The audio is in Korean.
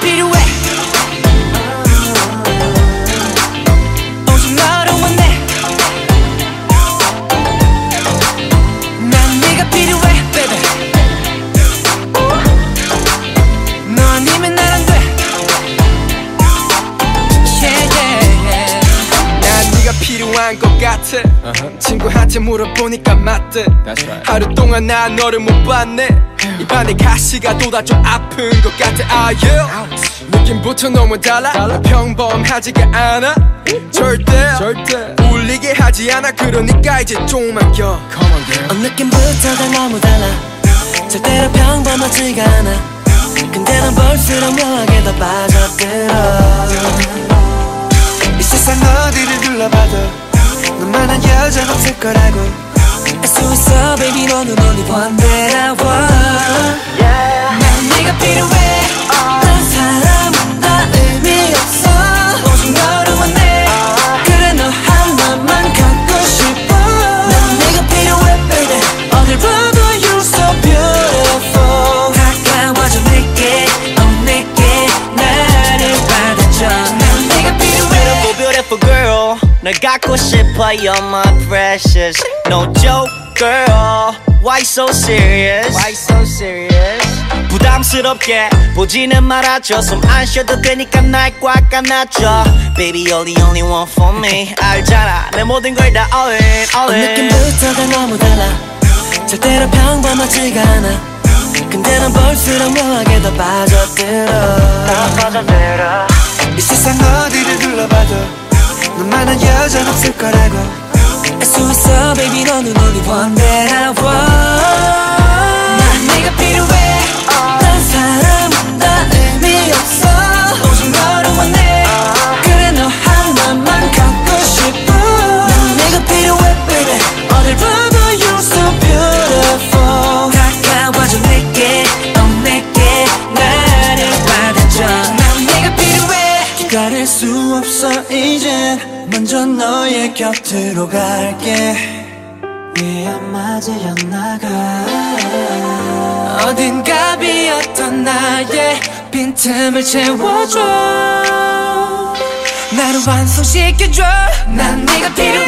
pirouette. 친구한테 물어보니까 맞대. 하루 동안 난 너를 못 봤네. 입안에 가시가 돋아 좀 아픈 것 같아. 아 yeah 느낌부터 너무 달라. 평범하지가 않아. 절대 절대. 울리게 하지 않아. 그러니까 이제 좀만 겨. Come on girl. 어, 느낌부터가 너무 달라. 절대로 평범하지가 않아. 근데 난 볼수록 묘하게 더 빠져들어. 이 세상 어디를 둘러봐도 너만한 여자 없을 거라고. 알수 있어 baby 너는 only one that I want 널 갖고 싶어, you're my precious. No joke, girl. Why so serious? Why so serious? 부담스럽게 보지는 말아줘. 숨 안 쉬어도 되니까 날 꽉 안아줘. Baby you're the only one for me. 알잖아. 내 모든 걸 다 all in all 어, in. 느낌부터가 너무 달라. 절대로 평범하지가 않아. 근데 난 볼수록 묘하게 더 빠져들어. 빠져들어. 이 세상 어디를 둘러봐도 너만한 여자 없을 거라고 알 수 있어 baby 너는 only one that I want 기다릴 수 없어. 이젠 먼저 너의 곁으로 갈게. 위안 맞으려 나가. 어딘가 비었던 나의 빈틈을 채워줘. 나를 완성시켜줘. 난 네가 사람